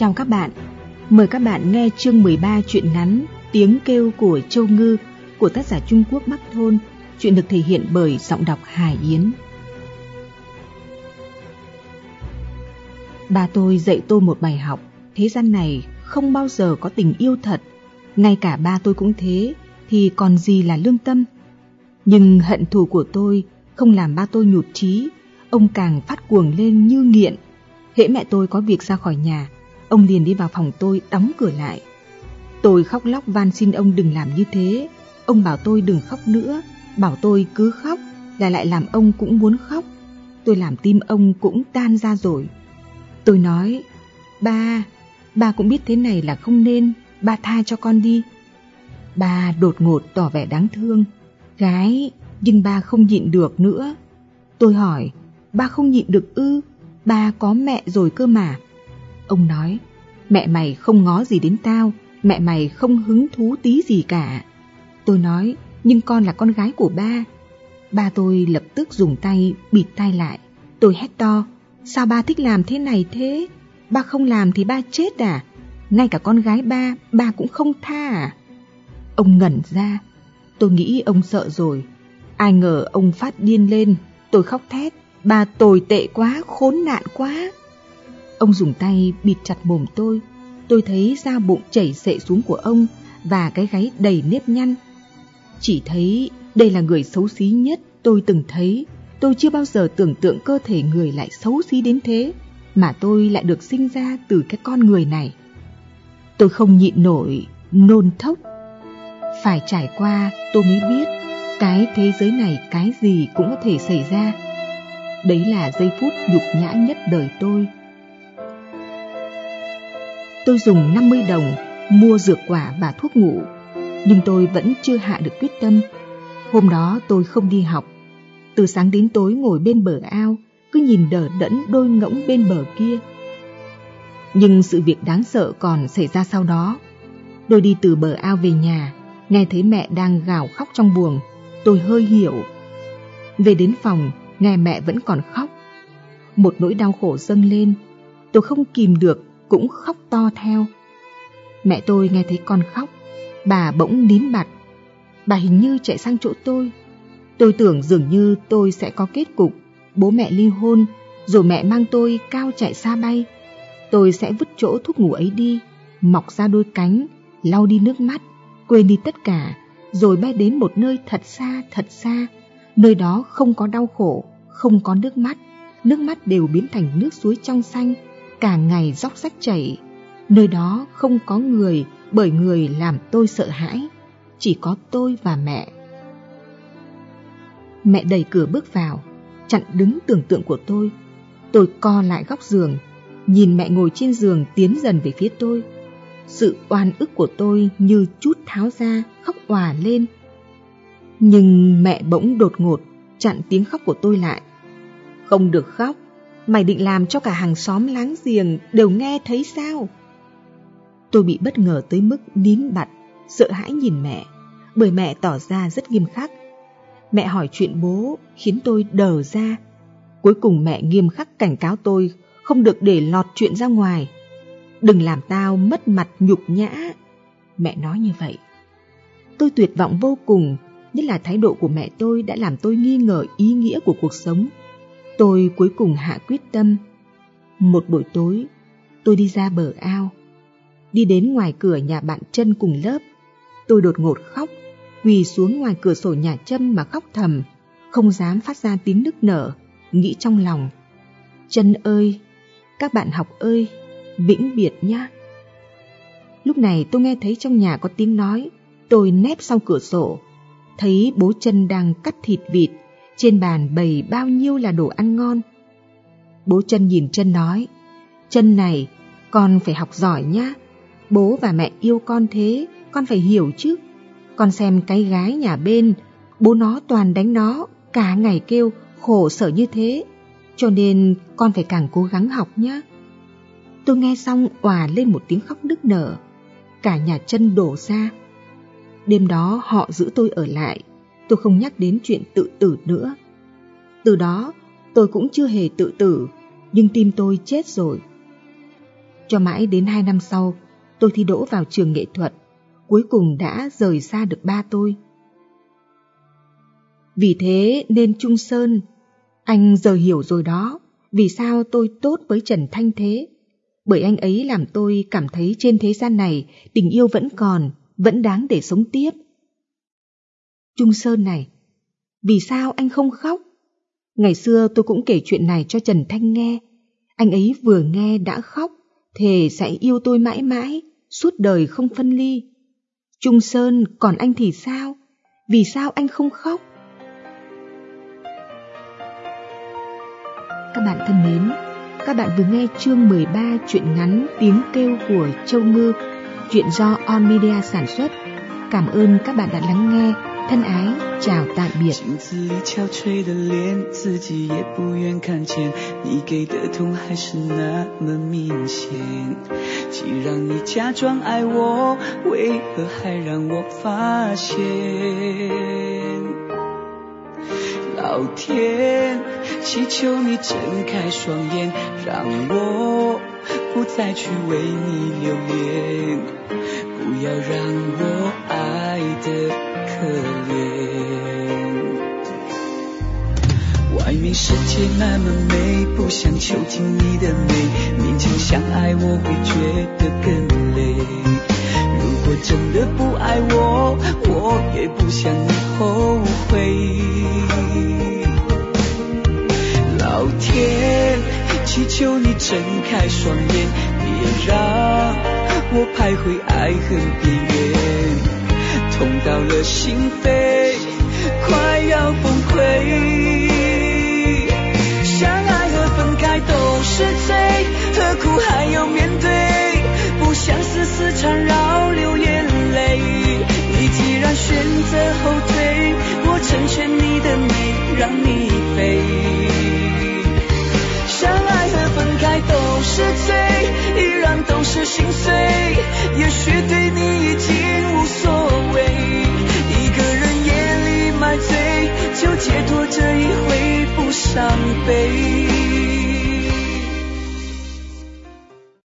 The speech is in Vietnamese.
Chào các bạn, mời các bạn nghe chương 13 truyện ngắn Tiếng kêu của Châu Ngư của tác giả Trung Quốc Bắc Thôn. Chuyện được thể hiện bởi giọng đọc Hải Yến. Ba tôi dạy tôi một bài học, thế gian này không bao giờ có tình yêu thật. Ngay cả ba tôi cũng thế, thì còn gì là lương tâm. Nhưng hận thù của tôi không làm ba tôi nhụt chí, ông càng phát cuồng lên như nghiện. Hễ mẹ tôi có việc ra khỏi nhà, ông liền đi vào phòng tôi đóng cửa lại. Tôi khóc lóc van xin ông đừng làm như thế. Ông bảo tôi đừng khóc nữa, bảo tôi cứ khóc là lại làm ông cũng muốn khóc. Tôi làm tim ông cũng tan ra rồi. Tôi nói, ba, ba cũng biết thế này là không nên, ba tha cho con đi. Ba đột ngột tỏ vẻ đáng thương. Gái, nhưng ba không nhịn được nữa. Tôi hỏi, ba không nhịn được ư, ba có mẹ rồi cơ mà. Ông nói, mẹ mày không ngó gì đến tao, mẹ mày không hứng thú tí gì cả. Tôi nói, nhưng con là con gái của ba. Ba tôi lập tức dùng tay bịt tay lại. Tôi hét to, sao ba thích làm thế này thế? Ba không làm thì ba chết à? Ngay cả con gái ba, ba cũng không tha à? Ông ngẩn ra, tôi nghĩ ông sợ rồi. Ai ngờ ông phát điên lên, tôi khóc thét, ba tồi tệ quá, khốn nạn quá. Ông dùng tay bịt chặt mồm tôi, tôi thấy da bụng chảy xệ xuống của ông và cái gáy đầy nếp nhăn. Chỉ thấy đây là người xấu xí nhất tôi từng thấy. Tôi chưa bao giờ tưởng tượng cơ thể người lại xấu xí đến thế, mà tôi lại được sinh ra từ cái con người này. Tôi không nhịn nổi, nôn thốc. Phải trải qua tôi mới biết cái thế giới này cái gì cũng có thể xảy ra. Đấy là giây phút nhục nhã nhất đời tôi tôi dùng 50 đồng mua dược quả và thuốc ngủ, nhưng tôi vẫn chưa hạ được quyết tâm. Hôm đó tôi không đi học, từ sáng đến tối ngồi bên bờ ao, cứ nhìn đờ đẫn đôi ngỗng bên bờ kia. Nhưng sự việc đáng sợ còn xảy ra sau đó. Tôi đi từ bờ ao về nhà, nghe thấy mẹ đang gào khóc trong buồng, tôi hơi hiểu. Về đến phòng, nghe mẹ vẫn còn khóc. Một nỗi đau khổ dâng lên, tôi không kìm được cũng khóc to theo. Mẹ tôi nghe thấy con khóc, bà bỗng nín bặt. Bà hình như chạy sang chỗ tôi. Tôi tưởng dường như tôi sẽ có kết cục, bố mẹ ly hôn, rồi mẹ mang tôi cao chạy xa bay. Tôi sẽ vứt chỗ thuốc ngủ ấy đi, mọc ra đôi cánh, lau đi nước mắt, quên đi tất cả, rồi bay đến một nơi thật xa thật xa. Nơi đó không có đau khổ, không có nước mắt, nước mắt đều biến thành nước suối trong xanh, cả ngày dốc sách chảy. Nơi đó không có người bởi người làm tôi sợ hãi, chỉ có tôi và mẹ. Mẹ đẩy cửa bước vào, chặn đứng tưởng tượng của tôi. Tôi co lại góc giường, nhìn mẹ ngồi trên giường tiến dần về phía tôi. Sự oan ức của tôi như chút tháo ra, khóc òa lên. Nhưng mẹ bỗng đột ngột chặn tiếng khóc của tôi lại. Không được khóc, Mày định làm cho cả hàng xóm láng giềng đều nghe thấy sao? Tôi bị bất ngờ tới mức nín bặt, sợ hãi nhìn mẹ, bởi mẹ tỏ ra rất nghiêm khắc. Mẹ hỏi chuyện bố khiến tôi đờ ra. Cuối cùng mẹ nghiêm khắc cảnh cáo tôi không được để lọt chuyện ra ngoài. Đừng làm tao mất mặt nhục nhã. Mẹ nói như vậy. Tôi tuyệt vọng vô cùng, nhất là thái độ của mẹ tôi đã làm tôi nghi ngờ ý nghĩa của cuộc sống. Tôi cuối cùng hạ quyết tâm. Một buổi tối, tôi đi ra bờ ao. Đi đến ngoài cửa nhà bạn chân cùng lớp. Tôi đột ngột khóc, quỳ xuống ngoài cửa sổ nhà châm mà khóc thầm, không dám phát ra tiếng nức nở, nghĩ trong lòng. Chân ơi, các bạn học ơi, vĩnh biệt nhá. Lúc này tôi nghe thấy trong nhà có tiếng nói, tôi nép sau cửa sổ, thấy bố chân đang cắt thịt vịt trên bàn bày bao nhiêu là đồ ăn ngon. Bố chân nhìn chân nói, chân này, con phải học giỏi nhá. Bố và mẹ yêu con thế, con phải hiểu chứ. Con xem cái gái nhà bên, bố nó toàn đánh nó, cả ngày kêu khổ sở như thế. Cho nên con phải càng cố gắng học nhá. Tôi nghe xong òa lên một tiếng khóc nức nở. Cả nhà chân đổ ra. Đêm đó họ giữ tôi ở lại tôi không nhắc đến chuyện tự tử nữa. Từ đó, tôi cũng chưa hề tự tử, nhưng tim tôi chết rồi. Cho mãi đến hai năm sau, tôi thi đỗ vào trường nghệ thuật, cuối cùng đã rời xa được ba tôi. Vì thế nên Trung Sơn, anh giờ hiểu rồi đó, vì sao tôi tốt với Trần Thanh thế. Bởi anh ấy làm tôi cảm thấy trên thế gian này tình yêu vẫn còn, vẫn đáng để sống tiếp. Trung Sơn này, vì sao anh không khóc? Ngày xưa tôi cũng kể chuyện này cho Trần Thanh nghe. Anh ấy vừa nghe đã khóc, thề sẽ yêu tôi mãi mãi, suốt đời không phân ly. Trung Sơn, còn anh thì sao? Vì sao anh không khóc? Các bạn thân mến, các bạn vừa nghe chương 13 truyện ngắn Tiếng kêu của Châu Ngư, chuyện do On Media sản xuất. Cảm ơn các bạn đã lắng nghe. Thân ái, chào tạm biệt. 镜子里憔悴的脸，自己也不愿看见，你给的痛还是那么明显。既然你假装爱我，为何还让我发现？老天，祈求你睁开双眼，让我不再去为你留恋，不要让我面世界那么美，不想囚禁你的美，勉强相爱我会觉得更累。如果真的不爱我，我也不想你后悔。老天，祈求你睁开双眼，别让我徘徊爱恨边缘。痛到了心扉，快要崩溃。是罪，何苦还要面对？不想死死缠绕流眼泪。你既然选择后退，我成全你的美，让你飞。相爱和分开都是罪，依然都是心碎。也许对你已经无所谓，一个人夜里买醉，就。解脱这一回不伤悲。